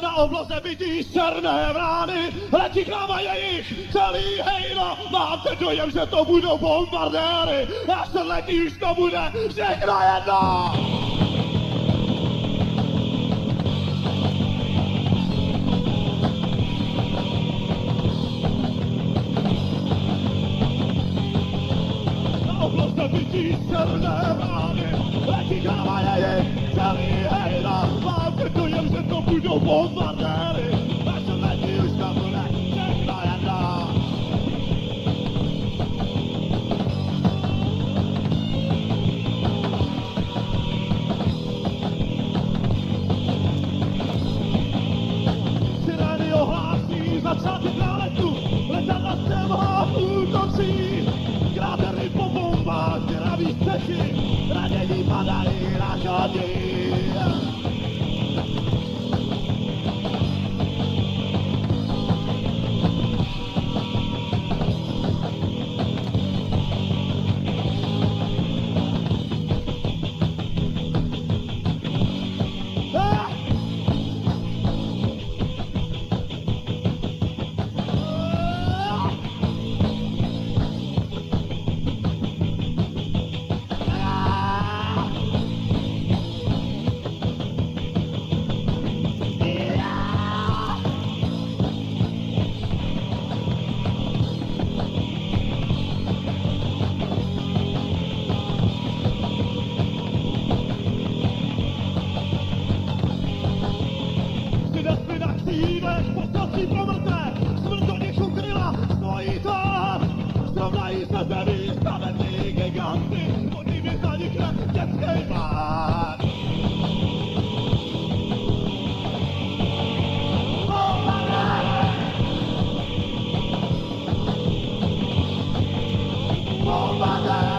na obloze vidí černé vrány, letí k nám a jejich celý hejno. Mám ten dojem, že to budou bombardéry, až se letí už to bude všechno jedno. Na obloze vidí černé vrány, letí k nám a jejich celý hejno you won't barbare Vaša medvěřka bude všechna jedna začátek náletu Letadla se má útočí Krátery po bombách, děraví střechy Raději padají na žádný Mother!